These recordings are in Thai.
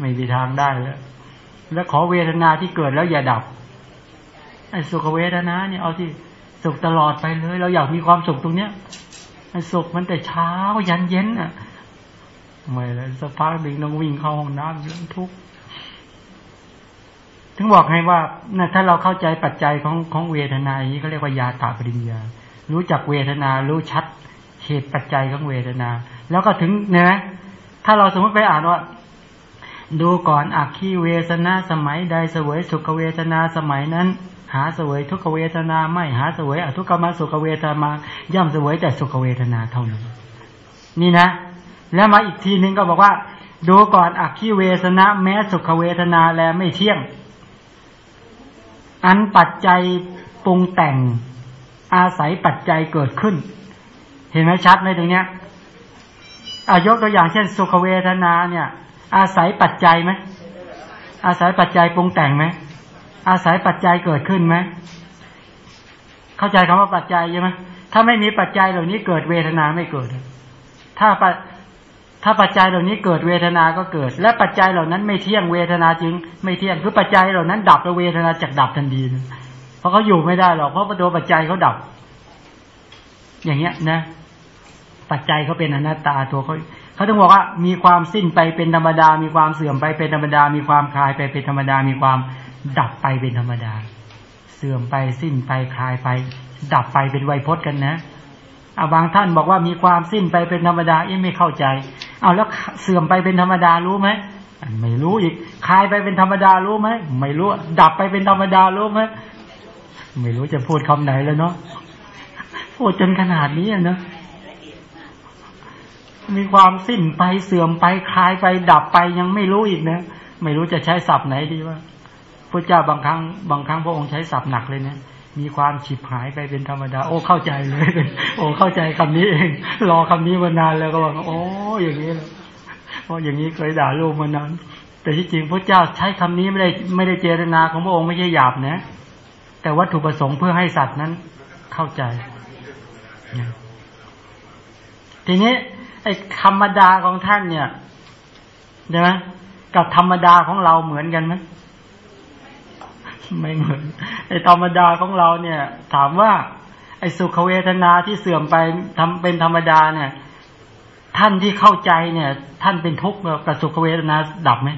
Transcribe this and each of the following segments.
ไม่มีทางได้แล้วแล้วขอเวทนาที่เกิดแล้วอย่าดับไอ้สุขเวทนาเนี่ยเอาที่สุขตลอดไปเลย เราอยากมีความสุขตรงเนี้ยไอ้สุขมันแต่เช้ายันเย็นอะไม่เลยสักพักหนึ่งต้องวิ่งเข้าห้องน้ำเรื่องทุกข์ถึงบอกให้ว่านะถ้าเราเข้าใจปัจจัยของของเวทนาอย่างนี้เขาเรียกว่ายาตาปริญญา รู้จักเวทนา รู้ชัดเหตุปัจจัยของเวทนา แล้วก็ถึงเนี่ยถ้าเราสมมติไปอ่านว่า ดูก่อนอักขีเวทนาสมัยใดเสวยสุขเวทนาสมัยนั้น หาเสวยทุกเวทนาไม่หาเสวยอทุกขมสุขเวทนา ย่อมเสวยแต่สุขเวทนาเท่านั้นนี่นะ แล้วมาอีกทีนึงก็บอกว่า ดูก่อนอักขีเวทนาแม้สุขเวทนาแลไม่เที่ยง อันปัจจัยปรุงแต่ง อาศัยปัจจัยเกิดขึ้น เห็นไหมชัดไหมตรงเนี้ยอายกตัวอย่างเช่น สุขเวทนาเนี่ย อาศัยปัจจัยไหมอาศัยปัจจัยปรุงแต่งไหมอาศัยปัจจัยเกิดขึ้นไหมเข้าใจคำว่าปัจจัยใช่ไหมถ้าไม่มีปัจจัยเหล่านี้เกิดเวทนาไม่เกิด ถ้าปัถ้าปัจจัยเหล่านี้เกิดเวทนาก็เกิด และปัจจัยเหล่านั้นไม่เที่ยงเวทนาจึง ไม่เที่ยงคือปัจจัยเหล่านั้น ดับแล้วเวทนาจากดับทันทีเพราะเขาอยู่ไม่ได้หรอกเพราะตัวปัจจัยเขาดับ อย่างเงี้ยนะ ปัจจัยเขาเป็นอนัตตาตัวเขา เขาต้องบอกว่ามีความสิ้นไปเป็นธรรมดา มีความเสื่อมไปเป็นธรรมดา มีความคลายไปเป็นธรรมดา มีความดับไปเป็นธรรมดา เสื่อมไปสิ้นไปคลายไป ดับไปเป็นไวยพจน์กันนะเอาบางท่านบอกว่ามีความสิ้นไปเป็นธรรมดาเอ๊ะไม่เข้าใจ เอาแล้วเสื่อมไปเป็นธรรมดารู้ไหมไม่รู้อีกคลายไปเป็นธรรมดารู้ไหมไม่รู้ ดับไปเป็นธรรมดารู้ไหมไม่รู้จะพูดคำไหนแล้วเนาะพูดจนขนาดนี้นะ มีความสิ้นไปเสื่อมไปคลายไปดับไปยังไม่รู้อีกนะไม่รู้จะใช้ศัพท์ไหนดีว่าพระเจ้าบางครั้งบางครั้งพระองค์ใช้ศัพท์หนักเลยเนะมีความฉิบหายไปเป็นธรรมดา โอ้เข้าใจเลย โอ้เข้าใจคำนี้เอง รอคำนี้มานานแล้วก็บอกโอ้อย่างนี้เลยเพราะอย่างนี้เคยด่าลูกมานานแต่ที่จริงพระเจ้าใช้คำนี้ไม่ได้ไม่ได้เจตนาของพระองค์ไม่ใช่หยาบนะ แต่วัตถุประสงค์เพื่อให้สัตว์นั้นเข้าใจ ทีนี้ ไอ้ธรรมดาของท่านเนี่ยใช่ไหมกับธรรมดาของเราเหมือนกันไหมไม่เหมือนไอ้ธรรมดาของเราเนี่ย ถามว่า ไอ้สุขเวทนาที่เสื่อมไปทำเป็นธรรมดาเนี่ย ท่านที่เข้าใจเนี่ย ท่านเป็นทุกข์กับสุขเวทนาดับไหม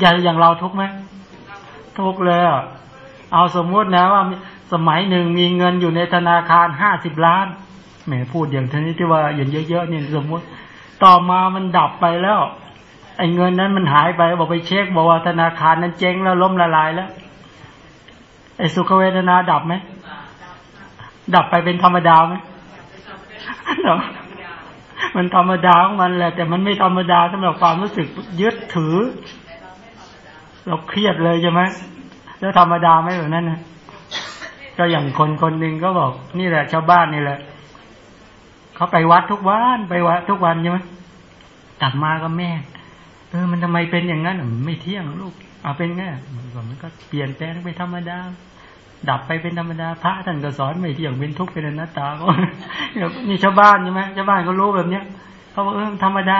อย่างอย่างเราทุกข์ไหมทุกข์เลยเอาสมมตินะว่าสมัยหนึ่งมีเงินอยู่ในธนาคารห้าสิบล้าน แหมพูดอย่างนี้ที่ว่าอย่างเยอะๆเนี่ยสมมติ ต่อมามันดับไปแล้วไอ้เงินนั้นมันหายไปบอกไปเช็คบอกว่าธนาคารนั้นเจ๊งแล้วล้มละลายแล้วไอ้สุขเวทนาดับไหมดับไปเป็นธรรมดาไหมมันธรรมดาของมันแหละ แต่มันไม่ธรรมดาสำหรับความรู้สึกยึดถือ เราเครียดเลยใช่ไหมแล้วธรรมดาไหมแบบนั้นนะก็อย่างคนคนหนึ่งก็บอก นี่แหละชาวบ้านนี่แหละ เขาไปวัดทุกวันไปวัดทุกวันใช่ไหมกลับมาก็แม่ เออ มันทำไมเป็นอย่างนั้นไม่เที่ยงลูก เอาเป็นไงมันก็เปลี่ยนแปลงไปธรรมดาดับไปเป็นธรรมดาพระท่านก็สอนไม่เที่ยงเป็นทุกข์เป็นอนัตตาก็นี่ชาวบ้านใช่ไหมชาวบ้านก็รู้แบบเนี้ยเขาบอกเออธรรมดา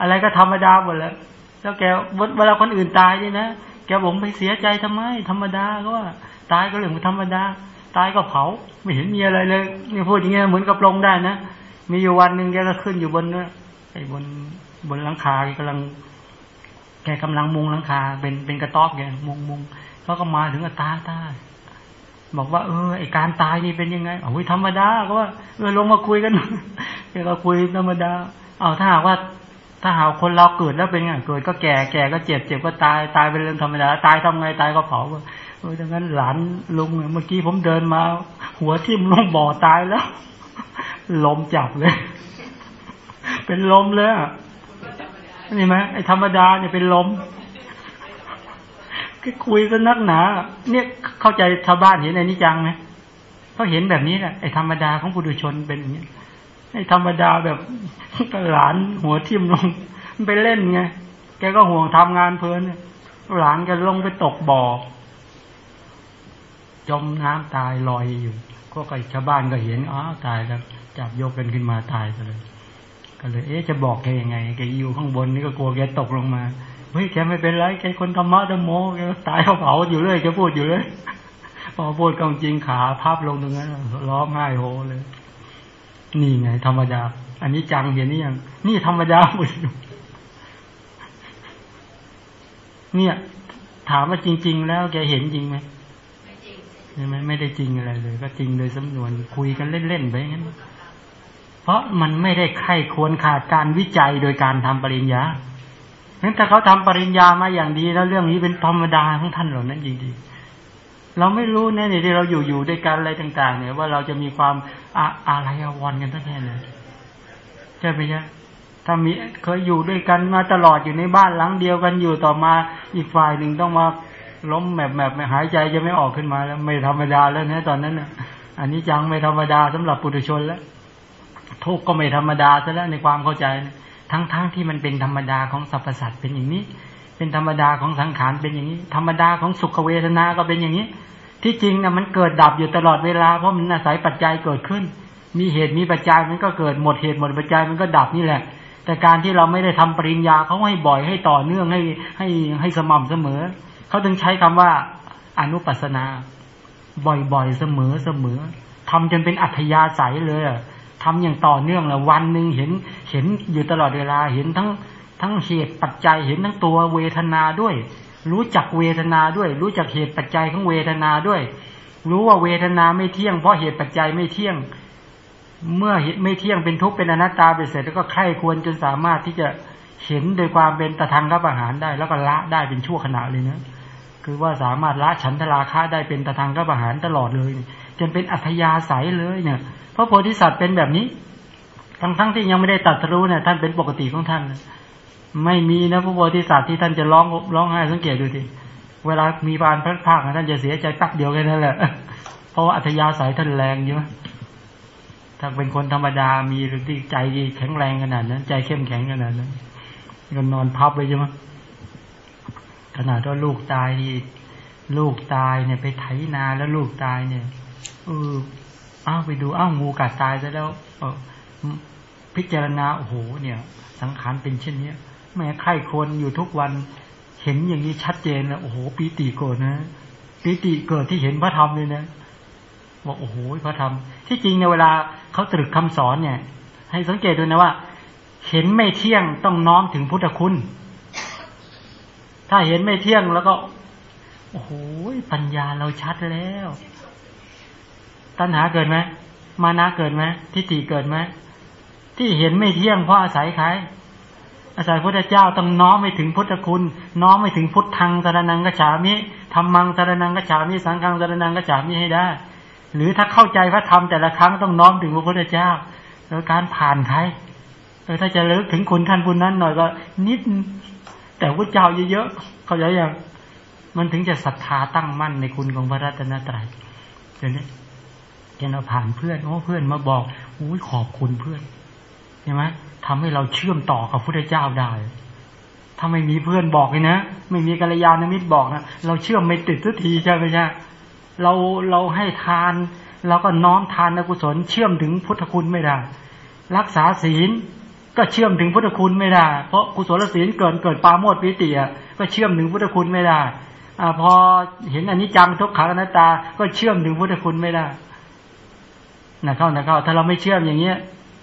อะไรก็ธรรมดาหมดแล้วแล้วแกเวลาคนอื่นตายนี่นะแกบอกไปเสียใจทำไม ธรรมดาก็ว่า ตายก็เรื่องธรรมดา ตายก็เผา ไม่เห็นมีอะไรเลยนี่พูดอย่างเงี้ยเหมือนกับลงได้นะมีอยู่วันหนึ่งแกก็ขึ้นอยู่บนเนี่ยไอ้บนบนหลังคาแกกำลัง แกกำลังมุงหลังคา เป็นเป็นกระต๊อบแกมุงมุงเขาก็มาถึงก็ตาตาบอกว่าเออไอการตายนี่เป็นยังไงโอ้ยธรรมดาก็ว่าเออลงมาคุยกันเราคุยธรรมดา เอาถ้าหากว่าถ้าหากคนเราเกิดแล้วเป็นไงเกิดก็แก่แก่ก็เจ็บเจ็บก็ตายตายเป็นเรื่องธรรมดา ตายทำไงตายก็เผาเออดังนั้นหลานลุงเมื่อกี้ผมเดินมา หัวทิ่มลงบ่อตายแล้ว ลมจับเลย เป็นลมเลยนี่ไหมไอ้ธรรมดาเนี่ยเป็นลมคุยกันนักหนา เนี่ยเข้าใจชาวบ้านเห็นในนิจังไหมเขาเห็นแบบนี้แหละไอ้ธรรมดาของปุถุชนเป็นอย่างนี้ไอ้ธรรมดาแบบหลานหัวทิ่มลงไปเล่นไงแกก็ห่วงทำงานเพลินหลานแกลงไปตกบ่อ จมน้ำตายลอยอยู่ก็ไอ้ชาวบ้านก็เห็นอ๋อตายแล้วจับยกกันขึ้นมาตายไปเลยก็เลย เอ๊ะจะบอกแกยังไงแกอยู่ข้างบนนี่ก็กลัวแกตกลงมาเฮ้ยแกไม่เป็นไรแกคนธรรมะธรรมโมแกตายเขาเผาอยู่เลยแกพูดอยู่เลยพอพูดกองจริงขาพับลงตรงนั้นร้องไห้โฮเลย นี่ไง ธรรมดา อันนี้จังเห็นนี่ยัง นี่ธรรมดาหมดเนี่ย ถามว่าจริง ๆ แล้วแกเห็นจริงไหม ใช่ไหมไม่ได้จริงอะไรเลย ก็จริงโดยสำนวนคุยกันเล่นๆไปงั้น เพราะมันไม่ได้ใครควรขาดการวิจัยโดยการทำปริญญางั้นถ้าเขาทำปริญญามาอย่างดีแล้วเรื่องนี้เป็นธรรมดาของท่านเหล่านั้นจริงๆเราไม่รู้นะเนี่ที่เราอยู่อยู่ด้วยกันอะไรต่าง ๆ เนี่ย ว่าเราจะมีความอะอะไรอวรกันตั้งแค่ไหนใช่ไหมจ๊ะถ้ามีเคยอยู่ด้วยกันมาตลอดอยู่ในบ้านหลังเดียวกันอยู่ต่อมาอีกฝ่ายหนึ่งต้องมา ล้มแบบแบบหายใจจะไม่ออกขึ้นมาแล้ว ไม่ธรรมดาแล้วนะตอนนั้นนะอันนี้จังไม่ธรรมดาสำหรับปุถุชนแล้วทุกก็ไม่ธรรมดาซะแล้วในความเข้าใจทั้งๆทที่มันเป็นธรรมดาของสรรพสัตว์เป็นอย่างนี้ เป็นธรรมดาของสังขารเป็นอย่างนี้ ธรรมดาของสุขเวทนาก็เป็นอย่างนี้ ที่จริงนะมันเกิดดับอยู่ตลอดเวลาเพราะมันอาศัยปัจจัยเกิดขึ้น มีเหตุมีปัจจัยมันก็เกิดหมดเหตุหมดปัจจัยมันก็ดับนี่แหละ แต่การที่เราไม่ได้ทำปริญญาเขาให้บ่อยให้ต่อเนื่องให้ให้ให้สม่ำเสมอ เขาถึงใช้คำว่า อนุปัสนา บ่อยๆเสมอเสมอทำจนเป็นอัธยาศัยเลยทำอย่างต่อเนื่องล้ววันหนึ่งเห็นเห็นอยู่ตลอดเวลาเห็นทั้งทั้งเหตุปัจจัยเห็นทั้งตัวเวทนาด้วย รู้จักเวทนาด้วย รู้จักเหตุปัจจัยของเวทนาด้วย รู้ว่าเวทนาไม่เที่ยงเพราะเหตุปัจจัยไม่เที่ยง เมื่อเหตุไม่เที่ยงเป็นทุกข์เป็นอนัตตาไปเสร็จแล้วก็ใคร่ควรจนสามารถที่จะเห็นโดยความเป็นตะทางกับอาหารได้ แล้วก็ละได้เป็นชั่วขณะเลยนะ คือว่าสามารถละฉันทราคะได้เป็นตะทางกับอาหารตลอดเลยจนเป็นอัธยาศัยเลยเนี่ยพระโพธิสัตว์เป็นแบบนี้ทั้งทั้งที่ยังไม่ได้ตัดรู้เนี่ยท่านเป็นปกติของท่าน ไม่มีนะพระโพธิสัตว์ที่ท่านจะร้องร้องไห้สังเกตดูดิเวลามีบานพระภาคท่านจะเสียใจตักเดียวแค่นั้นแหละเพราะว่าอัธยาศัยท่านแรงเยอะถ้าเป็นคนธรรมดามีหรือที่ใจแข็งแรงขนาดนั้น ใจเข้มแข็งขนาดนั้นก็นอนพับไปใช่ไหม ขนาดว่าลูกตายนี่ลูกตายเนี่ย ไปไถนาแล้วลูกตายเนี่ยเอออ้าวไปดูอ้าวงูกัดตายซะแล้วเออพิจารณาโอ้โหเนี่ย สังขารเป็นเช่นเนี้ยแม้ใครคนอยู่ทุกวัน เห็นอย่างนี้ชัดเจนแล้วโอ้โหปีติเกิดนะปีติเกิดที่เห็นพระธรรมเลยนะบอกโอ้โหพระธรรมที่จริงในเวลาเขาตรึกคำสอนเนี่ย ให้สังเกตดูนะว่า เห็นไม่เที่ยงต้องน้อมถึงพุทธคุณ ถ้าเห็นไม่เที่ยงแล้วก็ โอ้โหปัญญาเราชัดแล้ว ตัณหาเกิดไหมมานะเกิดไหมทิฏฐิเกิดไหมที่เห็นไม่เที่ยงเพราะอาศัยใครอาศัยพระเจ้าต้องน้อมไม่ถึงพุทธคุณ น้อมไม่ถึงพุทธังสารนังกฉามิธรรมังสารนังกฉามิสังฆังสารนังกฉามิให้ได้ หรือถ้าเข้าใจพระธรรมแต่ละครั้งต้องน้อมถึงพระพุทธเจ้าโดยการผ่านใครเออถ้าจะเลิกถึงคุณท่านบุญนั้นหน่อยก็นิด แต่พระเจ้าเยอะๆเข้าใจยังมันถึงจะศรัทธาตั้งมั่นในคุณของพระรัตนตรัยเดี๋ยวนี้เห็นเราผ่านเพื่อนโอ้เพื่อนมาบอกอุ้ยขอบคุณเพื่อนใช่ไหมทำให้เราเชื่อมต่อกับพระเจ้าได้ ถ้าไม่มีเพื่อนบอกเลยนะไม่มีกัลยาณมิตรบอกนะเราเชื่อมไม่ติดทุกทีใช่ไหมใช่เราเราให้ทานเราก็น้อมทานกุศลเชื่อมถึงพุทธคุณไม่ได้ รักษาศีล ก็เชื่อมถึงพุทธคุณไม่ได้ เพราะกุศลศีลเกิดเกิดปาโมดปิติอะก็เชื่อมถึงพุทธคุณไม่ได้อพอเห็นอันนี้จังทุกขังอนัตตา ก็เชื่อมถึงพุทธคุณไม่ได้นะเข้านะเข้าถ้าเราไม่เชื่อมอย่างเงี้ย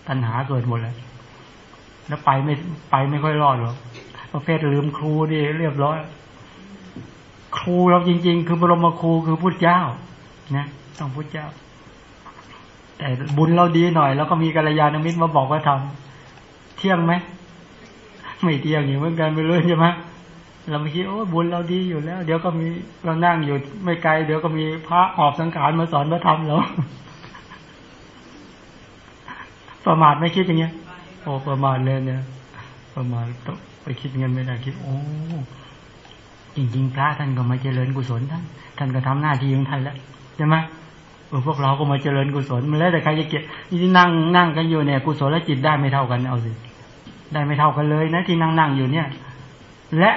ตัณหาเกิดหมดเลยแล้วไปไม่ไปไม่ค่อยรอดหรอกประเภทลืมครูนี่เรียบร้อย ครูเราจริง ๆ คือบรมครูคือพุทธเจ้านะต้องพุทธเจ้า แต่บุญเราดีหน่อย แล้วก็มีกัลยาณมิตรมาบอกว่าทำ เที่ยงไหมไม่เที่ยงอยู่เหมือนกันไปเลยใช่ไหมเราไม่คิดโอ้บุญเราดีอยู่แล้ว เดี๋ยวก็มีเรานั่งอยู่ไม่ไกล เดี๋ยวก็มีพระออกสังขารมาสอนพระธรรมเราประมาทไม่คิดอย่างเงี้ย โอ้ประมาทเลยเนี่ยประมาทต้องไปคิดเงินไม่ได้คิด โอ้จริงๆพระท่านก็มาเจริญกุศลท่านท่านก็ทำหน้าที่ของท่านแล้วใช่ไหมเออพวกเราก็มาเจริญกุศลมันแล้วแต่ใครจะเก็บที่นั่งนั่งกันอยู่เนี่ย กุศลและจิตได้ไม่เท่ากันเอาสิ ได้ไม่เท่ากันเลยนะที่นั่งนั่งอยู่เนี่ย และ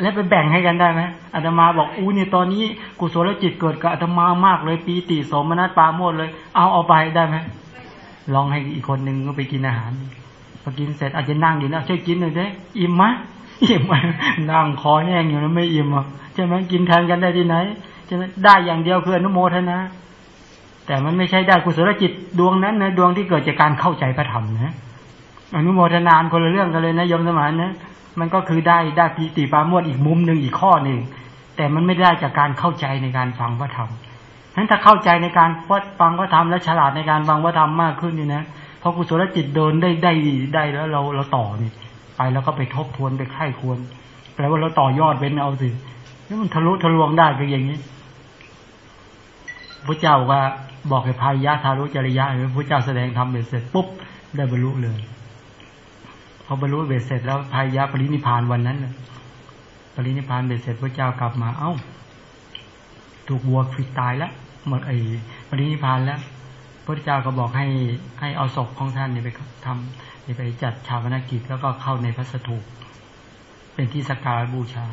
และไปแบ่งให้กันได้ไหมอาตมาบอกอู้เนี่ยตอนนี้กุศลจิตเกิดกับอาตมามากเลยปีติสมนัตปาโมดเลย เอาเอาไปได้ไหมลองให้อีกคนหนึ่งก็ไปกินอาหารพอกินเสร็จอาจจะนั่งอยู่นะช่วยกินหน่อยได้อิ่มไหมอิ่มไหมนั่งคอแห้งอยู่แล้วไม่อิ่มอะใช่ไหมกินแทนกันได้ที่ไหนใช่ไหมได้อย่างเดียวคืออนุโมทนาแต่มันไม่ใช่ได้กุศลจิตดวงนั้นนะดวงที่เกิดจากการเข้าใจพระธรรมนะ อนุโมทนานคนละเรื่องกันเลยนะยมสมานนะมันก็คือได้ได้ปีติปาโมดอีกมุมหนึ่งอีกข้อหนึ่งแต่มันไม่ได้จากการเข้าใจในการฟังพระธรรมนั้นถ้าเข้าใจในการฟังพระธรรมและฉลาดในการฟังพระธรรมมากขึ้นนี่นะพอกุศลจิตเดินได้ได้ได้แล้วเราเราต่อนี่ไปแล้วก็ไปทบทวนไปไข้ควรแปลว่าเราต่อยอดเป็นเอาสิแล้วมันทะลุทะลวงได้ก็อย่างนี้พระเจ้าว่าบอกให้พายะทารุจริยะหรือพระเจ้าแสดงธรรมเสร็จปุ๊บได้บรรลุเลย พอบรรลุเบ็ดเสร็จแล้วพายะปรินิพานวันนั้นปรินิพานเบ็ดเสร็จพระเจ้ากลับมา เอ้า ถูกวัวขิดตายแล้วหมดไอ้ปรินิพานแล้ว พระเจ้าก็บอกให้ให้เอาศพของท่านนี่ไปทำนี่ไปจัดชาวนากิจแล้วก็เข้าในพระสถูปเป็นที่สักการบูชา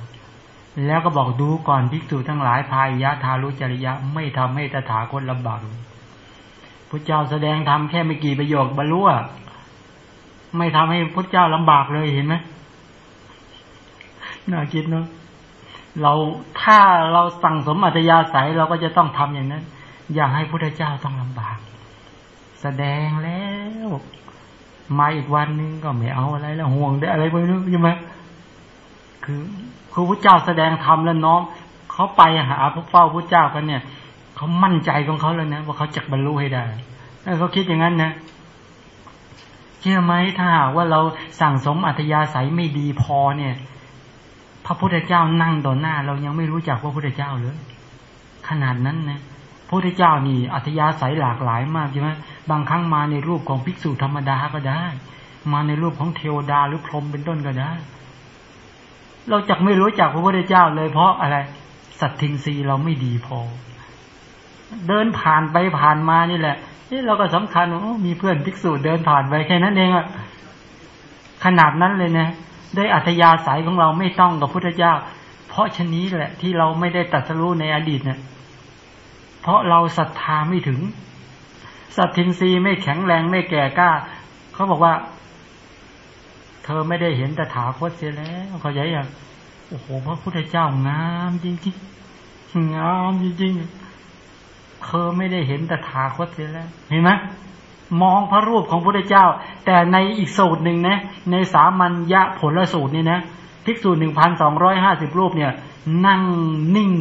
แล้วก็บอกดูก่อนภิกษุทั้งหลายพายะทารุจริยะไม่ทำให้ตถาคตลำบากพระเจ้าแสดงทำแค่ไม่กี่ประโยคบรรลุ ไม่ทำให้พระเจ้าลำบากเลยเห็นไหมน่าคิดเนาะเราถ้าเราสั่งสมอัตยาศัยเราก็จะต้องทำอย่างนั้น อย่าให้พระเจ้าต้องลำบาก แสดงแล้วมาอีกวันนึงก็ไม่เอาอะไรแล้วห่วงได้อะไรไปนู้ใช่ไหมคือคือพระเจ้าแสดงธรรมแล้วน้องเขาไปหาพระเฝ้าพระเจ้ากันเนี่ยเขามั่นใจของเขาแล้วนะว่าเขาจะบรรลุให้ได้เขาคิดอย่างนั้นนะ เชื่อไหมถ้าหากว่าเราสั่งสมอัธยาศัยไม่ดีพอเนี่ย พระพุทธเจ้านั่งต่อหน้า เรายังไม่รู้จักพระพุทธเจ้าเลย ขนาดนั้นนะพระพุทธเจ้านี่อัธยาศัยหลากหลายมากใช่ไหมบางครั้งมาในรูปของภิกษุธรรมดาก็ได้ มาในรูปของเทวดาหรือพรหมเป็นต้นก็ได้ เราจักไม่รู้จักพระพุทธเจ้าเลย เพราะอะไรสัตทิงรีเราไม่ดีพอ เดินผ่านไปผ่านมานี่แหละ นี่เราก็สำคัญว่ามีเพื่อนภิกษุเดินผ่านไปแค่นั้นเองอะขนาดนั้นเลยนะได้อัธยาศัยของเราไม่ต้องกับพุทธเจ้า เพราะชนี้แหละ ที่เราไม่ได้ตัดสู้ในอดีตเนะี่ยเพราะเราศรัทธาไม่ถึงสัตทินรีไม่แข็งแรงไม่แก่กล้าเขาบอกว่า เธอไม่ได้เห็นแต่ถาคตเสียแล้วเขาใหญ่อะโอ้โหพระพุทธเจ้างามจริงๆงามจริงๆ เธอไม่ได้เห็นแต่ถาคตเสียแล้ว เห็นไหมมองพระรูปของพระเจ้า แต่ในอีกสูตรหนึ่งนะ ในสามัญญะผลสูตรนี่นะภิกษุหนึ่งพันสองร้อยห้าสิบรูปเนี่ย นั่งนิ่ง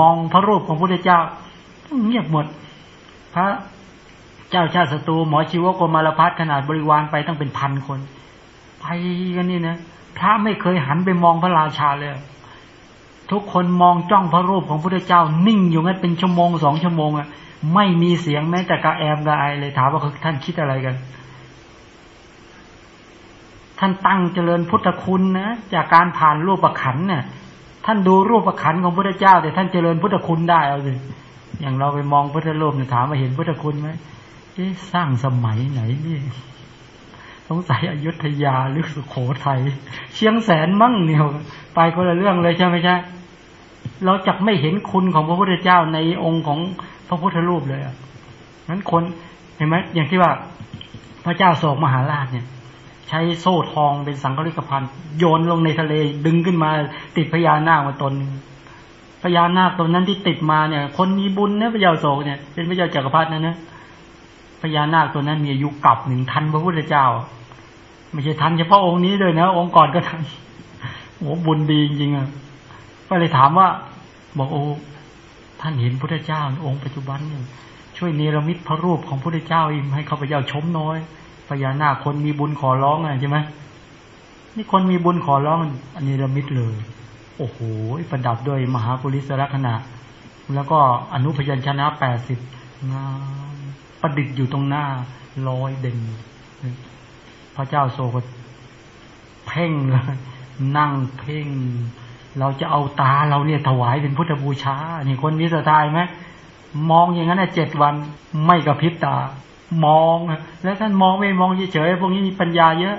มองพระรูปของพระเจ้า เงียบหมด พระเจ้าชาติศัตรูหมอชีวโกมารพัฒขนาดบริวารไปตั้งเป็นพันคน ไปกันนี่นะพระไม่เคยหันไปมองพระราชาเลย ทุกคนมองจ้องพระรูปของพระพุทธเจ้า นิ่งอยู่งั้นเป็นชั่วโมงสองชั่วโมงอะไม่มีเสียงแม้แต่กระแอมกระไอเลยถามว่าท่านคิดอะไรกัน ท่านตั้งเจริญพุทธคุณนะจากการผ่านรูปประขันเนี่ยท่านดูรูปประขันของพระพุทธเจ้า แต่ท่านเจริญพุทธคุณได้เอาสิอย่างเราไปมองพุทธรูปเนี่ยถามว่าเห็นพุทธคุณไหมเอ๊ะสร้างสมัยไหนนี่สงสัยอยุธยาหรือสุโขทัยเชียงแสนมั่งเนี่ยไปคนละเรื่องเลยใช่ไหมใช่ เราจะไม่เห็นคุณของพระพุทธเจ้าในองค์ของพระพุทธรูปเลยนั้นคนเห็นไหมอย่างที่ว่า พระเจ้าโศกมหาราชเนี่ย ใช้โซ่ทองเป็นสังฆริกพันธ์โยนลงในทะเลดึงขึ้นมา ติดพญานาคมาตนพญานาคตนนั้นที่ติดมาเนี่ย คนมีบุญเนี่ยพระเจ้าโศกเนี่ยเป็นพระเจ้าจักรพรรดินะนะพญานาคตัวนั้นมีอายุกับหนึ่งทันพระพุทธเจ้า ไม่ใช่ทันเฉพาะองค์นี้เลยนะ องค์ก่อนก็ทันโอ้บุญดีจริงอะ ก็เลยถามว่า บอกโอ้ท่านเห็นพระเจ้าองค์ปัจจุบันเนี่ยช่วยเนรมิตพระรูปของพระเจ้าอิมให้ข้าพเจ้าชมน้อยพญานาคคนมีบุญขอร้องอะใช่ไหมนี่คนมีบุญขอร้องอันนี้รมิตเลย โอ้โหประดับด้วยมหาปุริสลักษณะ แล้วก็อนุพยัญชนะแปดสิบงามประดิษฐ์อยู่ตรงหน้าลอยเด่น พระเจ้าโศกเพ่งเลยนั่งเพ่ง เราจะเอาตาเราเนี่ยถวายเป็นพุทธบูชา นี่คนมีสไตล์ไหมมองอย่างนั้นเจ็ดวันไม่กระพริบตา มอง แล้วท่านมองไม่มองเฉยๆพวกนี้มีปัญญาเยอะ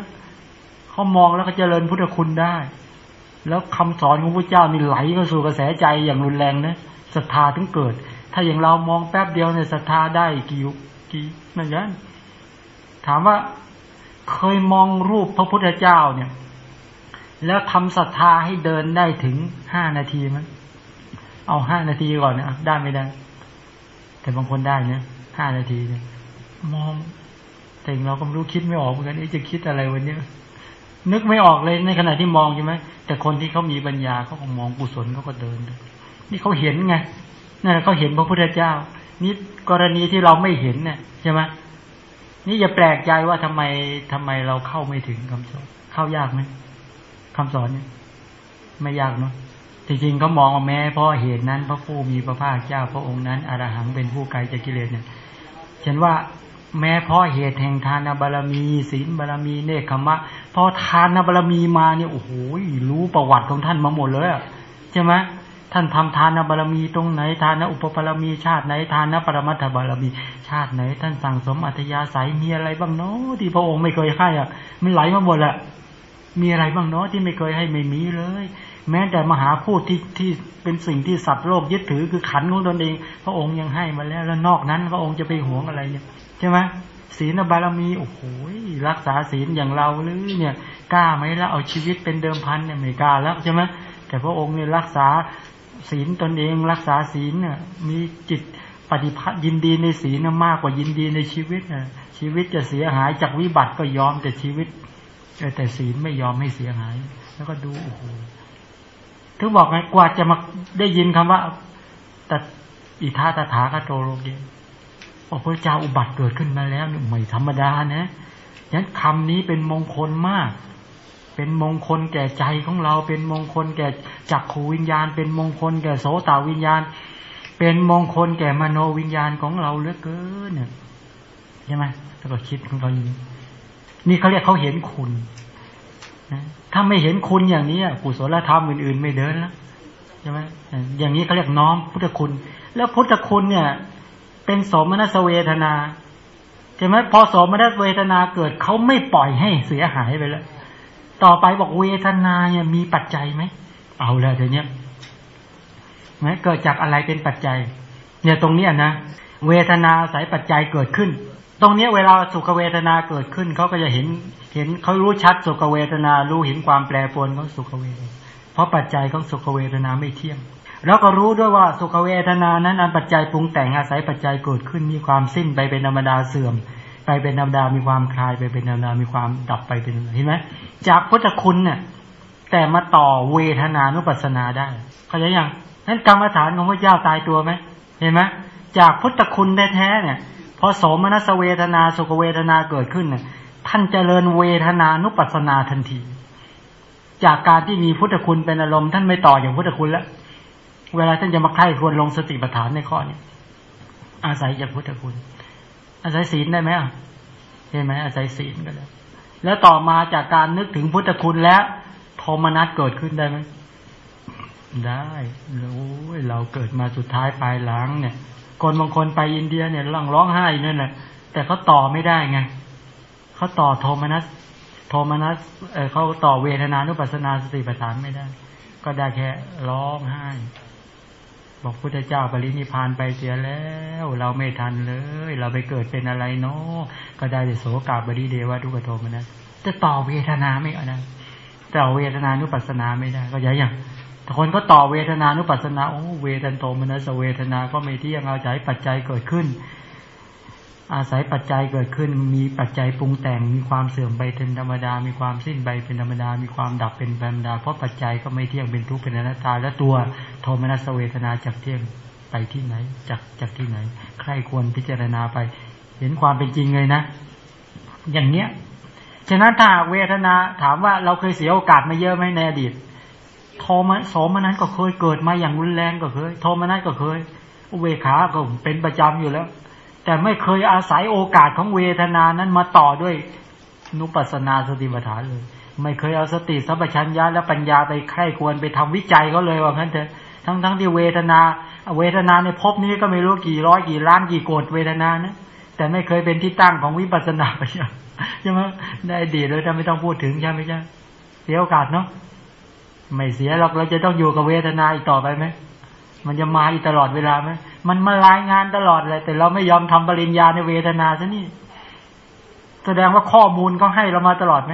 เขามองแล้วก็เจริญพุทธคุณได้ แล้วคำสอนของพระเจ้านี่ไหลเข้าสู่กระแสใจอย่างรุนแรงนะศรัทธาถึงเกิด ถ้าอย่างเรามองแป๊บเดียวเนี่ยศรัทธาได้กี่กี่นั่นยันถามว่าเคยมองรูปพระพุทธเจ้าเนี่ย แล้วทำศรัทธาให้เดินได้ถึงห้านาทีมั้ยเอาห้านาทีก่อนนะได้ไม่ได้ แต่บางคนได้เนี่ยห้านาทีเนี่ยมองแต่เราก็ไม่รู้คิดไม่ออกเหมือนกันจะคิดอะไรวันนี้นึกไม่ออกเลยในขณะที่มองใช่ไหมแต่คนที่เขามีปัญญาเขาก็มองกุศลเขาก็เดิน นี่เขาเห็นไงนั่นเขาเห็นพระพุทธเจ้า นี่กรณีที่เราไม่เห็นเนี่ยใช่ไหมนี่อย่าแปลกใจว่าทำไมทำไมเราเข้าไม่ถึงคำสอนเข้ายากไหม คำสอนเนี่ยไม่ยากเนาะจริงๆเขามองว่าแม้เพราะเหตุนั้น พระผู้มีพระภาคเจ้าพระองค์นั้นอรหังเป็นผู้ไกลจากกิเลสเนี่ยฉันว่าแม้เพราะเหตุแห่งทานบารมีศีลบารมีเนคขมะพอทานบารมีมาเนี่ยโอ้โหรู้ประวัติของท่านมาหมดเลยใช่ไหมท่านทำทานบารมีตรงไหนทานอุปบารมีชาติไหนทานปรมัตถบารมีชาติไหน ท่านสั่งสมอัธยาศัยมีอะไรบ้างเนาะที่พระองค์ไม่เคยให้อะมันไหลมาหมดแหละ มีอะไรบ้างเนาะที่ไม่เคยให้ไม่มีเลย แม้แต่มหาพูดที่ที่เป็นสิ่งที่สัตว์โลกยึดถือคือขันของตนเอง พระองค์ยังให้มาแล้ว แล้วนอกนั้น พระองค์จะไปหวงอะไรเนี่ยใช่ไหมศีลบารมีโอ้โหรักษาศีลอย่างเราหรือเนี่ยกล้าไหมแล้วเอาชีวิตเป็นเดิมพันเนี่ยไม่กล้าแล้วใช่ไหมแต่พระองค์เนี่ยรักษาศีลตนเองรักษาศีลเนี่ยมีจิตปฏิพัติยินดีในศีลมากกว่ายินดีในชีวิตนะชีวิตจะเสียหายจากวิบัติก็ยอมแต่ชีวิต แต่ศีลไม่ยอมให้เสียหาย แล้วก็ดูโอ้โหถึงบอกไงกว่าจะมาได้ยินคำว่าแต่อิทาตถาคโตโลเกพระพุทธเจ้าอุบัติเกิดขึ้นมาแล้วไม่ธรรมดานะยันคำนี้เป็นมงคลมาก เป็นมงคลแก่ใจของเรา เป็นมงคลแก่จักขูวิญญาณ เป็นมงคลแก่โสตวิญญาณ เป็นมงคลแก่มโนวิญญาณของเราเหลือเกินเนี่ยใช่ไหมแล้วก็คิดของเขาอย่างนี้ นี่เขาเรียกเขาเห็นคุณถ้าไม่เห็นคุณอย่างนี้กุศลธรรมอื่น ๆ ไม่เดินแล้วใช่ไหมอย่างนี้เขาเรียกน้อมพุทธคุณ แล้วพุทธคุณเนี่ย เป็นสมนัสเวทนาใช่ไหมพอสมนัสเวทนาเกิดเขาไม่ปล่อยให้เสียหายไปแล้ว ต่อไปบอกเวทนาเนี่ยมีปัจจัยไหมเอาแล้วเดี๋ยวนี้ไหมเกิดจากอะไรเป็นปัจจัย เนี่ยตรงเนี้ยนะเวทนาสายปัจจัยเกิดขึ้น ตรงนี้เวลาสุขเวทนาเกิดขึ้นเขาก็จะเห็นเห็นเขารู้ชัดสุขเวทนา รู้เห็นความแปรปรวนของสุขเวทนา เพราะปัจจัยของสุขเวทนาไม่เที่ยง แล้วก็รู้ด้วยว่าสุขเวทนานั้นอันปัจจัยปรุงแต่งอาศัยปัจจัยเกิดขึ้นมีความสิ้นไปเป็นธรรมดาเสื่อม ไปเป็นธรรมดามีความคลายไปเป็นธรรมดามีความดับไปเป็นเห็นไหมจากพุทธคุณเนี่ยแต่มาต่อเวทนานุปัสสนาได้เข้าใจยังนั้นกรรมฐานของพระเจ้าตายตัวไหมเห็นไหมจากพุทธคุณแท้ๆเนี่ย พอโสมนัสเวทนาสุขเวทนาเกิดขึ้น ท่านเจริญเวทนานุปัสนาทันที จากการที่มีพุทธคุณเป็นอารมณ์ท่านไม่ต่ออย่างพุทธคุณแล้ว เวลาท่านจะมาไข้ควรลงสติปัฏฐานในข้อนี้อาศัยจากพุทธคุณ อาศัยศีลได้ไหมอะเห็นไหมอาศัยศีลก็แล้วแล้วต่อมาจากการนึกถึงพุทธคุณแล้วโทมนัสเกิดขึ้นได้ไหมได้โอ้ยเราเกิดมาสุดท้ายปลายหลังเนี่ย คนบางคนไปอินเดียเนี่ยร้องร้องไห้นั่นแหละแต่เขาต่อไม่ได้ไงเขาต่อโทมนัสโทมนัสเเขาต่อเวทนานุปัสนาสติปัฏฐานไม่ได้ ก็ได้แค่ร้องไห้ บอกพุทธเจ้าปรินิพานไปเสียแล้ว เราไม่ทันเลย เราไปเกิดเป็นอะไรเนาะก็ได้แต่โสกาบดีเดวะทุกโทมนะจะต่อเวทนาไม่เอานะต่อเวทนานุปัสนาไม่ได้ ก็ยังอย่าง แต่คนก็ต่อเวทนานุปัสสนาโอ้เวทันโทมนะสเวทนาก็ไม่เที่ยงเอาใจปัจจัยเกิดขึ้น อาศัยปัจจัยเกิดขึ้น มีปัจจัยปรุงแต่งมีความเสื่อมไปเป็นธรรมดา มีความสิ้นไปเป็นธรรมดา มีความดับเป็นธรรมดา เพราะปัจจัยก็ไม่เที่ยงเป็นทุกข์เป็นอนัตตา และตัวโทมนัสเวทนาจากเที่ยงไปที่ไหนจากจากที่ไหน ใครควรพิจารณาไป เห็นความเป็นจริงเลยนะ อย่างเนี้ยฉะนั้นถ้าเวทนาถามว่าเราเคยเสียโอกาสมาเยอะไหมในอดีต โทมโสมนั้นก็เคยเกิดมาอย่างรุนแรงก็เคย โทมนั้นก็เคยเวขาก็เป็นประจำอยู่แล้ว แต่ไม่เคยอาศัยโอกาสของเวทนานั้นมาต่อด้วยนุปัสนาสติปัฏฐานเลย ไม่เคยเอาสติสัพชัญญาและปัญญาไปใคร่ควรไปทำวิจัยเขาเลยว่างั้นเถอะทั้งทั้งที่เวทนา เวทนาในภพนี้ก็ไม่รู้กี่ร้อยกี่ล้านกี่โกดเวทนานะแต่ไม่เคยเป็นที่ตั้งของวิปัสสนาใช่ไหมได้ดีเลยถ้าไม่ต้องพูดถึงใช่ไหมใช่เสียโอกาสเนาะ ไม่เสียหรอกเราจะต้องอยู่กับเวทนาอีกต่อไปไหมมันจะมาอีกตลอดเวลาไหมมันมารายงานตลอดเลย แต่เราไม่ยอมทำปริญญาในเวทนาซะนี่ แสดงว่าข้อมูลเขาให้เรามาตลอดไหม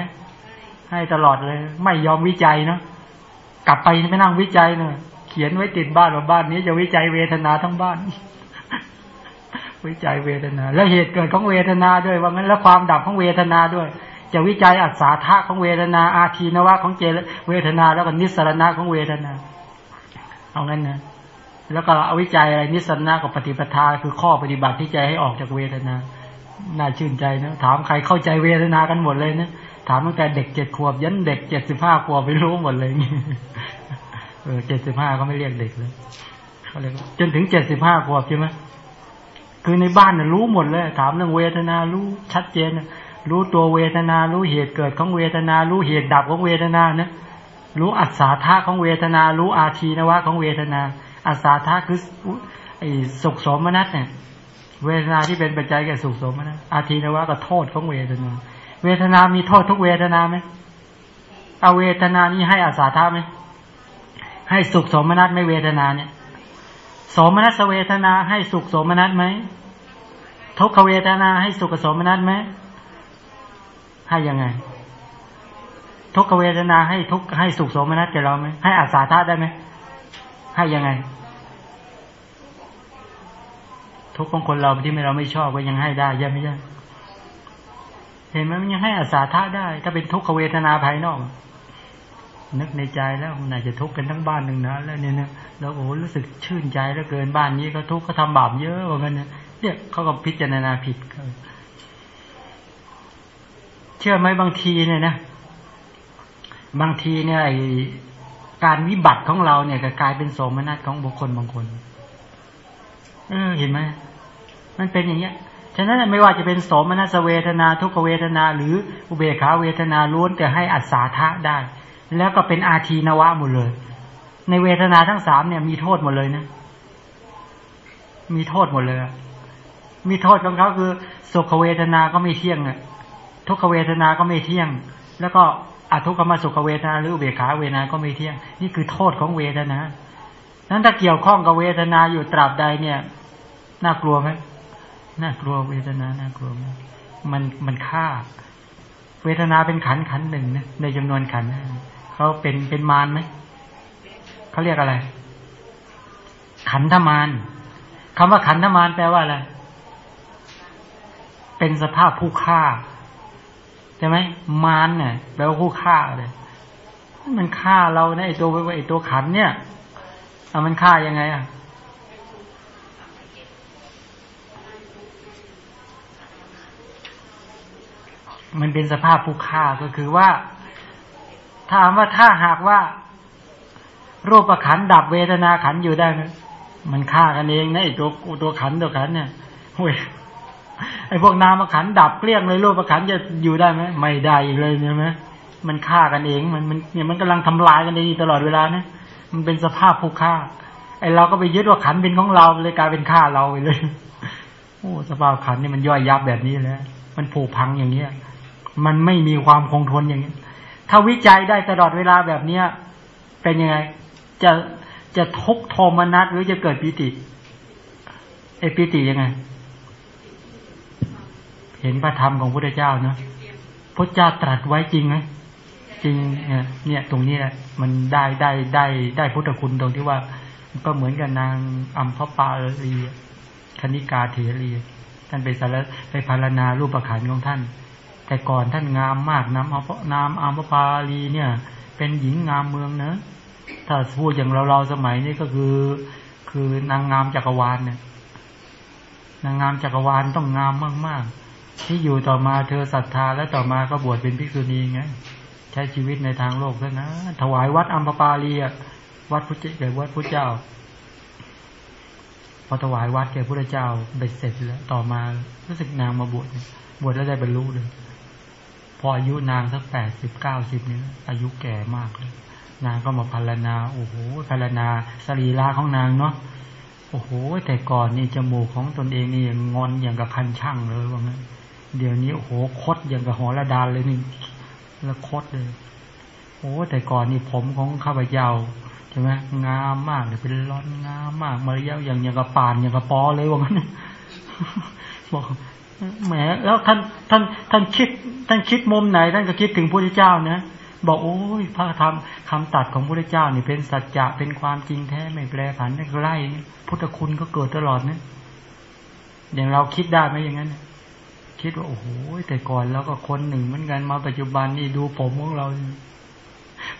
ให้ตลอดเลย ไม่ยอมวิจัยเนาะกลับไปไม่นั่งวิจัยเนาะเขียนไว้ติดบ้านว่าบ้านนี้จะวิจัยเวทนาทั้งบ้านวิจัยเวทนา แล้วเหตุเกิดของเวทนาด้วยว่างั้นแล้วความดับของเวทนาด้วย จะวิจัยอัศาธาของเวทนา อาทีนวะของเจเวทนา แล้วก็นิสรณะของเวทนา เอางั้นนะแล้วก็เอาวิจัยอะไรนิสรณะกับปฏิปทาคือข้อปฏิบัติที่ใจให้ออกจากเวทนา น่าชื่นใจนะถามใครเข้าใจเวทนากันหมดเลยนะถามตั้งแต่เด็กเจ็ดขวบยันเด็กเจ็ดสิบห้าขวบไปรู้หมดเลยเออเจ็ดสิบห้าเขาไม่เรียกเด็กเลยเขาเรียกจนถึงเจ็ดสิบห้าขวบใช่ไหมคือในบ้านเน่ะรู้หมดเลย ถามเรื่องเวทนารู้ชัดเจน รู้ตัวเวทนา รู้เหตุเกิดของเวทนา รู้เหตุดับของเวทนานะรู้อัศาธาของเวทนา รู้อาทีนวะของเวทนา อัศาธาคือไอ้สุขสมนัตเนี่ย เวทนาที่เป็นปัจจัยแก่สุขสมนัตอาทีนวะก็โทษของเวทนา เวทนามีโทษทุกเวทนาไหมเอาเวทนานี้ให้อาสาธาไหมให้สุขสมนัตไม่เวทนาเนี่ย สมนัสเวทนาให้สุขสมนัตไหมทุกขเวทนาให้สุขสมนัตไหม ให้ยังไง ทุกขเวทนาให้ทุกให้สุขสมนัตแก่เราไหมให้อาสาธาได้ไหมให้ยังไง ทุกของคนเราที่ไม่เราไม่ชอบก็ยังให้ได้ยังไม่ใช่เห็นไหมมันยังให้อาสาทะได้ ถ้าเป็นทุกขเวทนาภายนอก นึกในใจแล้วมันอาจะทุกข์กันทั้งบ้านหนึ่งนะแล้วเนี่ยนะแล้วโอ้รู้สึกชื่นใจแล้วเกินบ้านนี้ก็ทุกข์ก็ทำบาปเยอะเหมือนกันเนี่ยเขาก็พิจารณาผิดเชื่อไหมบางทีเนี่ยนะ บางทีเนี่ยการวิบัติของเราเนี่ยก็กลายเป็นโสมนัสของบุคคลบางคน เออเห็นไหมมันเป็นอย่างเงี้ยฉะนั้นไม่ว่าจะเป็นโสมนัสเวทนา ทุกเวทนา หรืออุเบกขาเวทนาล้วนแต่ให้อัศาธะได้ แล้วก็เป็นอาทีนวะหมดเลย ในเวทนาทั้งสามเนี่ยมีโทษหมดเลยนะ มีโทษหมดเลย มีโทษของเขาคือสุขเวทนาก็ไม่เที่ยงอะ ทุกขเวทนาก็ไม่เที่ยง แล้วก็อทุกขมสุขเวทนาหรือเบขาเวทนาก็ไม่เที่ยง นี่คือโทษของเวทนานั้นถ้าเกี่ยวข้องกับเวทนาอยู่ตราบใดเนี่ย น่ากลัวไหมน่ากลัวเวทนาน่ากลัวมากมันมันฆ่า เวทนาเป็นขันขันหนึ่งนะในจำนวนขันเขาเป็นเป็นมารไหมเขาเรียกอะไร ขันธมารคำว่าขันธมารแปลว่าอะไรเป็นสภาพผู้ฆ่า ช่ไหมมารเนี่ยแปลว่าผู้ฆ่าเลยมันฆ่าเราเนะไอตัวไอตัวขันเนี่ยเอามันฆ่ายังไงอะมันเป็นสภาพผู้ฆ่าก็คือว่าถามว่าถ้าหากว่า รูปขันดับเวทนาขันอยู่ได้ไหมมันฆ่ากันเองนะไอตัวตัวขันตัวขันเนี่ยเฮ้ย ไอ้พวกนามขันดับเกลี้ยงเลยรูปขันจะอยู่ได้ไหมไม่ได้อีกเลยใช่ไหมมันฆ่ากันเองมันมันเนี่ยมันกำลังทำลายกันเองตลอดเวลานะมันเป็นสภาพผู้ฆ่าไอ้เราก็ไปยึดว่าขันเป็นของเราเลยกลายเป็นฆ่าเราไปเลยโอ้สภาพขันนี่มันย่อยยับแบบนี้แล้วมันผุพังอย่างเนี้ย มันไม่มีความคงทนอย่างนี้ถ้าวิจัยได้ตลอดเวลาแบบเนี้ยเป็นยังไง จะจะทุกโทมนัสหรือจะเกิดปิติเอปิติยังไง เห็นพระธรรมของพระเจ้าเนะพระเจ้าตรัสไว้จริงไหมจริงเนี่ยเนี่ยตรงนี้แหละมันได้ได้ได้ได้พุทธคุณตรงที่ว่า ก็เหมือนกับนางอัมพปาลีคณิกาเถรีท่านไปสารไปพารณารูปประคันของท่าน แต่ก่อนท่านงามมากน้ำอัมพน้ำอัมพปาลีเนี่ย เป็นหญิงงามเมืองเนอะถ้าพูดอย่างเราเราสมัยนี้ก็คือ คือนางงามจักรวาลเนี่ยนางงามจักรวาลต้องงามมากๆ ที่อยู่ต่อมาเธอศรัทธาและต่อมาก็บวชเป็นภิกษุณีไงใช้ชีวิตในทางโลกแล้วนะถวายวัดอัมพปาลีวัดพุทธเจ้าวัดพุทธเจ้า พอถวายวัดแก่พระเจ้าเบ็ดเสร็จแล้ว ต่อมารู้สึกนางมาบวชบวชแล้วได้บรรลุเลยพออายุนางสักแปดสิบเก้าสิบนี่อายุแก่มากเลยนางก็มาพารณาโอ้โหพารณาสรีระของนางเนาะโอ้โหแต่ก่อนนี่จมูกของตนเองนี่งอนอย่างกับคันช่างเลยว่างั้น เดี๋ยวนี้โอ้โหคดอย่างกับหอระดานเลยนี่แล้วคดเลยโอ้แต่ก่อนนี่ผมของข้าพเจ้าใช่ไหมงามมากเลยเป็นร้อนงามมากมาเรียวอย่างอย่างกับป่านอย่างกับปอเลยว่างั้นบอกแหมแล้วท่านท่านท่านคิดท่านคิดมุมไหน ท่านก็คิดถึงพระเจ้านะบอกโอ้ยพระธรรมคำตัดของพระเจ้านี่เป็นสัจจะเป็นความจริงแท้ไม่แปรผันได้ไล่พุทธคุณก็เกิดตลอดนะอย่างเราคิดได้ไหมอย่างนั้น คิดว่าโอ้โหแต่ก่อนแล้วก็คนหนึ่งเหมือนกันมาปัจจุบันนี่ดูผมของเรา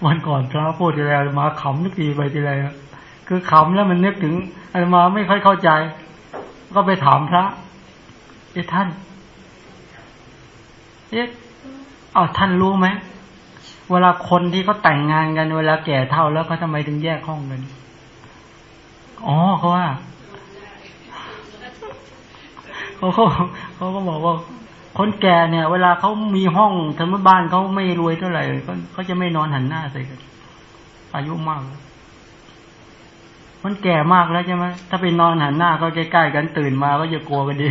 วันก่อนพระพูดอะไรมาขำนึกทีไปทีไรคือขำแล้วมันนึกถึงอะไรมาไม่ค่อยเข้าใจ ก็ไปถามพระเอ๊ะท่านเอ๊ะอ๋อท่านรู้ไหมเวลาคนที่เขาแต่งงานกันเวลาแก่เท่าแล้วเขาทำไมถึงแยกห้องกัน อ๋อเขาว่า เขาเขาเขาก็บอกว่าคนแก่เนี่ย เวลาเขามีห้องสมมติบ้านเขาไม่รวยเท่าไหร่เขาเขาจะไม่นอนหันหน้าใส่กันอายุมากมันแก่มากแล้วใช่ไหมถ้าไปนอนหันหน้าเขาใกล้ๆกันตื่นมาก็จะกลัวกันดี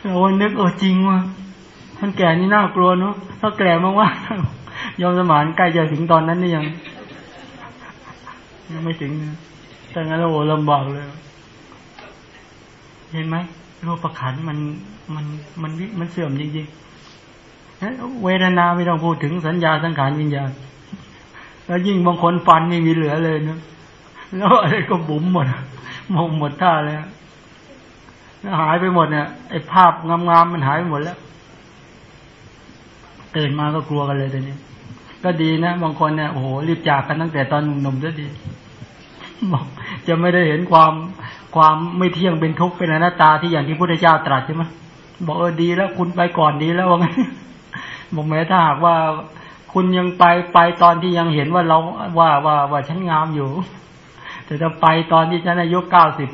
เรานึกเออจริงว่ะมันแก่นี่น่ากลัวเนาะถ้าแก่มากว่ายอมสมานใกล้จะถึงตอนนั้นนี่ยังยังไม่ถึงแต่งั้นเราโอ้ลำบากเลย เห็นไหมโลกปขันมันมันมันมันเสื่อมจริงๆเวทนาไม่ต้องพูดถึงสัญญาสังขารวิญญาณแล้วยิ่งบางคนฟันไม่มีเหลือเลยเนาะแล้วอะไรก็บุ๋มหมดมองหมดท่าเลยหายไปหมดเนี่ยไอ้ภาพงามๆมันหายไปหมดแล้วตื่นมาก็กลัวกันเลยตอนนี้ก็ดีนะบางคนเนี่ยโอ้โหรีบจากกันตั้งแต่ตอนหนุ่มๆก็ดีบอกจะไม่ได้เห็นความ ความไม่เที่ยงเป็นทุกข์เป็นอนัตตาที่อย่างที่พระพุทธเจ้าตรัสใช่ไหมบอกเออดีแล้วคุณไปก่อนดีแล้วว่าไงบอกแม้ถ้าหากว่าคุณยังไปไปตอนที่ยังเห็นว่าเราว่าว่าว่าฉันงามอยู่ แต่ถ้าไปตอนที่ฉันอายุเก้าสิบ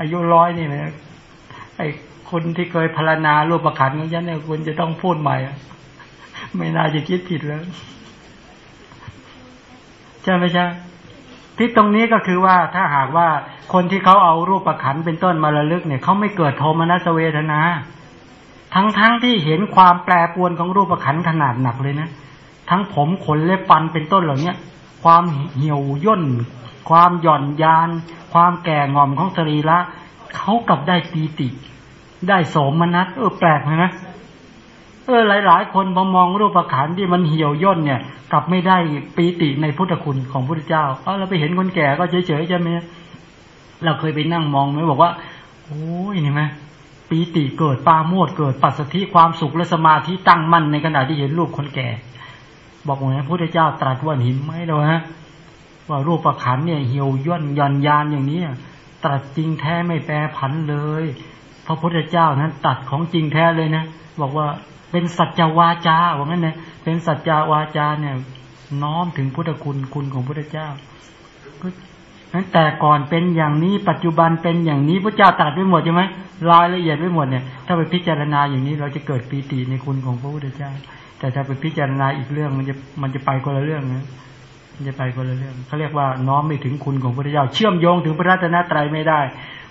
อายุร้อยนี่นะไอ้คนที่เคยพารณารูปประคันของฉันเนี่ยคุณจะต้องพูดใหม่ไม่น่าจะคิดผิดแล้วใช่ไหมใช่ที่ตรงนี้ก็คือว่าถ้าหากว่า คนที่เขาเอารูปประคันเป็นต้นมาระลึกเนี่ยเขาไม่เกิดโทมนัสเวทนา ทั้งๆทที่เห็นความแปรปวนของรูปประคันขนาดหนักเลยนะ ทั้งผมขนเล็บฟันเป็นต้นเหล่านี้ความเหี่ยวย่น ความหย่อนยาน ความแก่งอมของสรีระเขากลับได้ปีติ ได้โสมนัสเออแปลกไหมนะเออหลาย ๆ คนพอมองรูปขันที่มันเหี่ยวย่นเนี่ย กลับไม่ได้ปีติในพุทธคุณของพระเจ้าเออเราไปเห็นคนแก่ก็เฉยๆใช่ไหม เราเคยไปนั่งมองไหมบอกว่า โอ้ยนี่ไหมปีติเกิดปาโมดเกิดปัสสธิความสุขและสมาธิตั้งมั่นในขณะที่เห็นรูปคนแก่ บอกว่าพระพุทธเจ้าตรัสว่าห็นไหมเราฮะว่ารูปประขันเนี่ยเหี่ยวย่นย่อนยานอย่างนี้ตรัสจริงแท้ไม่แปรผันเลยพระพุทธเจ้านั้นตัดของจริงแท้เลยนะบอกว่าเป็นสัจวาจาว่างั้นนะเป็นสัจจวาจาเนี่ย น้อมถึงพุทธคุณคุณของพุทธเจ้า แต่ก่อนเป็นอย่างนี้ปัจจุบันเป็นอย่างนี้พระเจ้าตัดไว้หมดใช่ไหมรายละเอียดไว้หมดเนี่ย ถ้าไปพิจารณาอย่างนี้เราจะเกิดปีติในคุณของพระพุทธเจ้า แต่ถ้าไปพิจารณาอีกเรื่องมันจะมันจะไปคนละเรื่องนะมันจะไปคนละเรื่องเขาเรียกว่าน้อมไม่ถึงคุณของพระพุทธเจ้า เชื่อมโยงถึงพระรัตนตรัยไม่ได้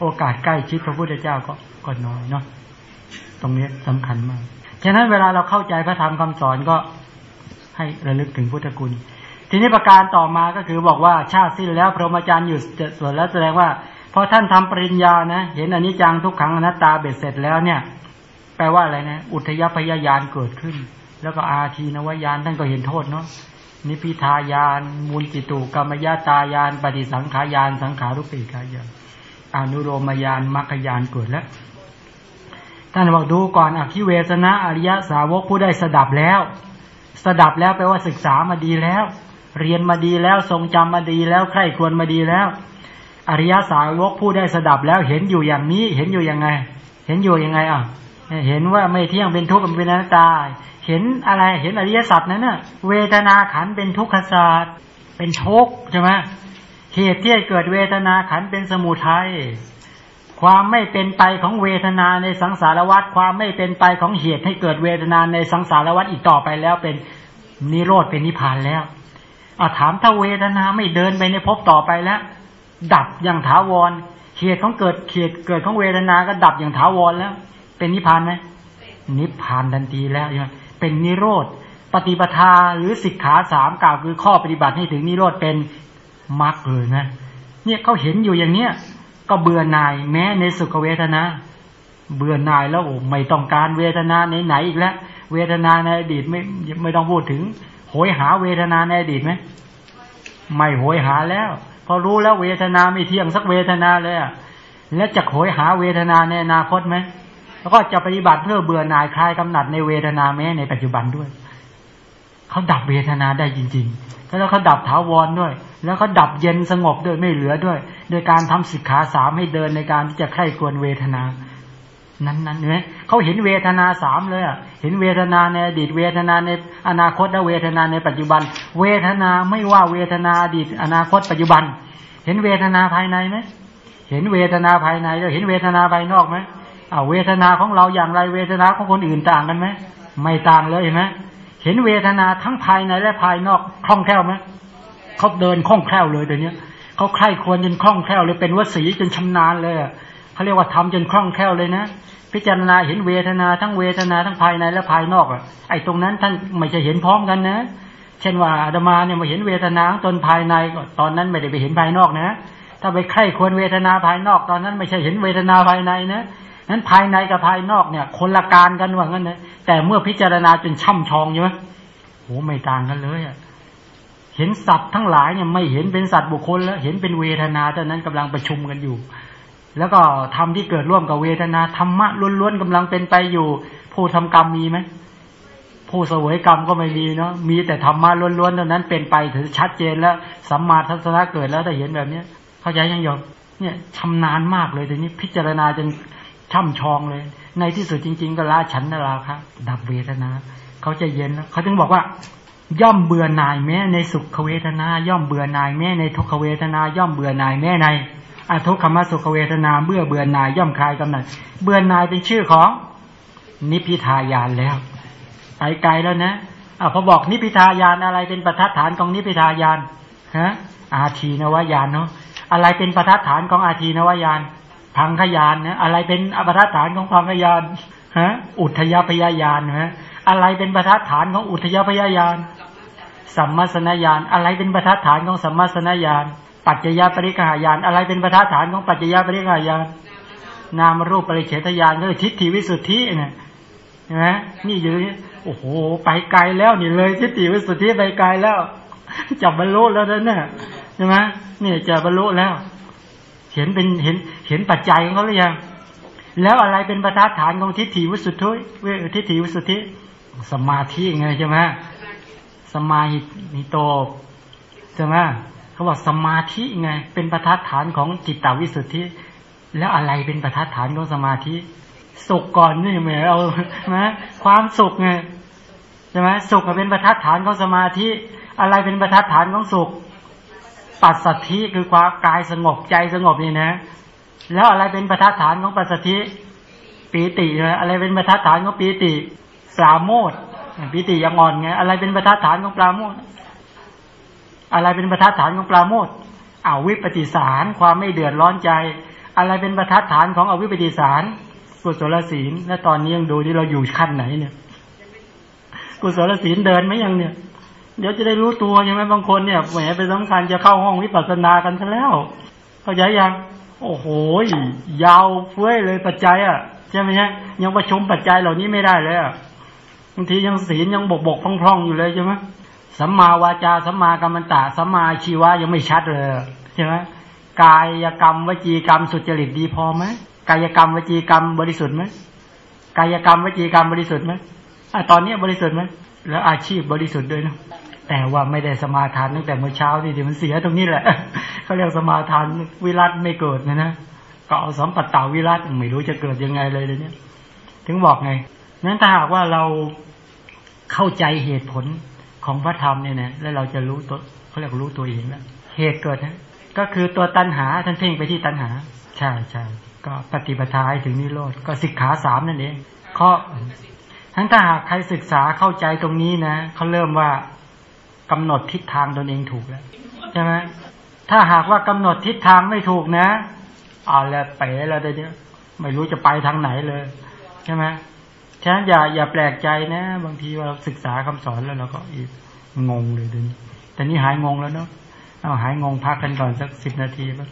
โอกาสใกล้ชิดพระพุทธเจ้าก็ก็น้อยเนาะตรงนี้สำคัญมากฉะนั้นเวลาเราเข้าใจพระธรรมคำสอนก็ให้ระลึกถึงพุทธคุณ ทีนี้ประการต่อมาก็คือบอกว่าชาติสิ้นแล้วพระมจารย์อยู่ส่วนแล้วแสดงว่าพอท่านทำปริญญานะ เห็นอนิจจังทุกขังอนัตตาเบ็ดเสร็จแล้วเนี่ย แปลว่าอะไรนะ อุทยพยายานเกิดขึ้น แล้วก็อาทีนวายานท่านก็เห็นโทษเนาะนิพิทายาน มูลจิตุกรรมยาตายาน ปฏิสังขายาน สังขารุปปิกายานอนุโรมยานมรรคยานเกิดแล้วท่านบอกดูก่อนอภิเวสนะอริยสาวกผู้ได้สดับแล้ว สดับแล้วแปลว่าศึกษามาดีแล้ว เรียนมาดีแล้วทรงจำมาดีแล้วใคร่ควรมาดีแล้ว อริยสาวกผู้ได้สดับแล้วเห็นอยู่อย่างนี้เห็นอยู่ยังไง เห็นอยู่ยังไงอะเห็นว่าไม่เที่ยงเป็นทุกข์เป็นอนัตตา เห็นอะไรเห็นอริยสัจนั้นน่ะ เวทนาขันเป็นทุกขศาสตร์เป็นทุกข์ใช่ไหมเหตุที่เกิดเวทนาขันเป็นสมุทัยความไม่เป็นไปของเวทนาในสังสารวัฏความไม่เป็นไปของเหตุให้เกิดเวทนาในสังสารวัฏอีกต่อไปแล้วเป็นนิโรธเป็นนิพพานแล้ว อาถามถ้าเวทนาไม่เดินไปในภพต่อไปแล้ว ดับอย่างถาวรเหตุของเกิดเหตุเกิดของเวทนาก็ดับอย่างถาวรแล้ว เป็นนิพพานไหมนิพพานทันทีแล้วใช่ไหมเป็นนิโรธปฏิปทาหรือสิกขาสามกล่าวคือข้อปฏิบัติให้ถึงนิโรธเป็นมรรคเลยนะ เนี่ยเขาเห็นอยู่อย่างเนี้ยก็เบื่อหน่ายแม้ในสุขเวทนา เบื่อหน่ายแล้วโอ้ไม่ต้องการเวทนาไหนๆอีกแล้ว เวทนาในอดีตไม่ไม่ต้องพูดถึง หยหาเวทนาในอดีตไหมไม่โหยหาแล้ว พอรู้แล้วเวทนาไม่เที่ยงสักเวทนาเลยอะแล้วจะโหยหาเวทนาในอนาคตไหมแล้วก็จะปฏิบัติเพื่อเบื่อหน่ายคลายกำหนัดในเวทนาแม้ในปัจจุบันด้วยเขาดับเวทนาได้จริง ๆ แล้วเขาดับถาวรด้วย แล้วเขาดับเย็นสงบด้วยไม่เหลือด้วย โดยการทำสิกขาสามให้เดินในการที่จะไข้ควรเวทนา นั้นนั้นเนี่ยเขาเห็นเวทนาสามเลยอะเห็นเวทนาในอดีตเวทนาในอนาคตและเวทนาในปัจจุบัน เวทนาไม่ว่าเวทนาอดีตอนาคตปัจจุบัน เห็นเวทนาภายในไหมเห็นเวทนาภายในแล้วเห็นเวทนาภายนอกไหมอ่าเวทนาของเราอย่างไรเวทนาของคนอื่นต่างกันไหมไม่ต่างเลยเห็นไหมเห็นเวทนาทั้งภายในและภายนอกคล่องแคล่วไหมเขาเดินคล่องแคล่วเลยแต่เนี้เขาใคร่ควรจนคล่องแคล่วเลยเป็นวสีจนชำนาญเลย เขาเรียกว่าทำจนคล่องแคล่วเลยนะ พิจารณาเห็นเวทนาทั้งเวทนาทั้งภายในและภายนอกอะไอ้ตรงนั้นท่านไม่จะเห็นพร้อมกันนะ เช่นว่าอาตมาเนี่ยมาเห็นเวทนาตนภายในก็ตอนนั้นไม่ได้ไปเห็นภายนอกนะ ถ้าไปใคร่ควรเวทนาภายนอก ตอนนั้นไม่ใช่เห็นเวทนาภายในนะนั้นภายในกับภายนอกเนี่ย คนละการกันว่างั้นนะแต่เมื่อพิจารณาจนช่ำชองใช่ไหมโหไม่ต่างกันเลยอะเห็นสัตว์ทั้งหลายเนี่ยไม่เห็นเป็นสัตว์บุคคลแล้ว เห็นเป็นเวทนาเท่านั้นกำลังประชุมกันอยู่ แล้วก็ทำที่เกิดร่วมกับเวทนาธรรมะล้วนๆกำลังเป็นไปอยู่ ผู้ทำกรรมมีไหมผู้เสวยกรรมก็ไม่มีเนาะมีแต่ธรรมะล้วนๆเท่านั้นเป็นไปถือชัดเจนแล้วสัมมาทัศนะเกิดแล้วถ้าเห็นแบบเนี้ย เข้าใจยังยอมเนี่ยชำนาญมากเลยทีนี้พิจารณาจนช่ำชองเลย ในที่สุดจริง ๆ ก็ละฉันนาราครับดับเวทนาเขาจะเย็นแล้วเขาถึงบอกว่า ย่อมเบื่อหน่ายแม้ในสุขเวทนา ย่อมเบื่อหน่ายแม้ในทุกขเวทนา ย่อมเบื่อหน่ายแม้ใน อทุกขมสุขเวทนาเบื่อเบื่อหน่ายย่อมคลายกำหนัดเบื่อหน่ายเป็นชื่อของนิพพิทายานแล้วไปไกลแล้วนะอ่าพอบอกนิพพิทายานอะไรเป็นประทัดฐานของนิพพิทายานฮะอาทีนวายานเนาะอะไรเป็นประทัดฐานของอาทีนวายานพังขยานนะอะไรเป็นประทัดฐานของพังขยานฮะอุทยพยายานฮะอะไรเป็นประทัดฐานของอุทยพยายานสัมมาสนญาณอะไรเป็นประทัดฐานของสัมมาสนญาณ ปัจจยปริกหายาน อะไรเป็นประทัดฐานของปัจจยปริกหายาน นามรูปปริเฉทญาณก็คือทิฏฐิวิสุทธิเนี่ยใช่ไหมนี่อยู่โอ้โห ไปไกลแล้วนี่เลยทิฏฐิวิสุทธิไปไกลแล้วจับบรรลุแล้วนั่นน่ะใช่ไหมนี่จะบรรลุแล้ว เห็นเป็นเห็นเห็นปัจจัยของเขาหรือยังแล้วอะไรเป็นประทัดฐานของทิฏฐิวิสุทธิเวทิฏฐิวิสุทธิสมาธิไงใช่ไหมสมาหิโตใช่ไหม เขาบอกสมาธิไง เป็นประทัดฐานของจิตตวิสุทธิ แล้วอะไรเป็นประทัดฐานของสมาธิ สุขก่อนนี่เหมเอานะความสุขไงใช่ไหมสุขเป็นประทัดฐานของสมาธิ อะไรเป็นประทัดฐานของสุข ปัสสัทธิคือความกายสงบใจสงบนี่นะ แล้วอะไรเป็นประทัดฐานของปัสสัทธิปีตินะอะไรเป็นประทัดฐานของปีติปราโมทปีติยังอ่อนไงอะไรเป็นประทัดฐานของปราโมท อะไรเป็นประทัดฐานของปราโมทอาวิปฏิสารความไม่เดือดร้อนใจ อะไรเป็นประทัดฐานของอวิปฏิสารกุศลศีลและตอนนี้ยังดูที่เราอยู่ขั้นไหนเนี่ย กุศลศีลเดินไหมยังเนี่ย เดี๋ยวจะได้รู้ตัวใช่ไหมบางคนเนี่ยแหมเป็นสำคัญจะเข้าห้องวิปัสสนากันซะแล้วเข้าใจยังโอ้โหยาวเฟ้ยเลยปัจจัยอะใช่ไหมฮะยังประชุมปัจจัยเหล่านี้ไม่ได้เลยอะบางทียังศีลยังบกบกพร่องๆอยู่เลยใช่ไหม สัมมาวาจาสัมมากรรมตะสัมมาชีวะยังไม่ชัดเลยใช่ไหมกายกรรมวจีกรรมสุจริตดีพอไหมกายกรรมวจีกรรมบริสุทธิ์ไหมกายกรรมวจีกรรมบริสุทธิ์ไหมอะตอนนี้บริสุทธิ์ไหมแล้วอาชีพบริสุทธิ์ด้วยนะแต่ว่าไม่ได้สมาทานตั้งแต่เมื่อเช้านี่เดี๋ยวมันเสียตรงนี้แหละเขาเรียกสมาทานวิรัตไม่เกิดนะนะก็เอาสัมปัตตาวิรัตไม่รู้จะเกิดยังไงเลยเลยเนี่ย ถึงบอกไงนั้นถ้าหากว่าเราเข้าใจเหตุผล ของพระธรรมเนี่ยนะแล้วเราจะรู้ตัวเขาเรียกรู้ตัวเองแล้วเหตุเกิดนะก็คือตัวตัณหาท่านเพ่งไปที่ตัณหา ใช่ใช่ก็ปฏิปทาให้ถึงนิโรธก็สิกขาสามนั่นเองข้อทั้งถ้าหากใครศึกษาเข้าใจตรงนี้นะเขาเริ่มว่ากำหนดทิศทางตนเองถูกแล้วใช่ไหมถ้าหากว่ากำหนดทิศทางไม่ถูกนะเอาแล้วเป๋แล้วเดี๋ยวไม่รู้จะไปทางไหนเลย ใช่ไหม ฉะนั้นอย่าอย่าแปลกใจนะ บางทีเราศึกษาคำสอนแล้วเราก็งงเลยเดี๋ยวนี้แต่นี้หายงงแล้วเนาะเอาหายงงพักกันก่อนสักสิบนาทีบ้า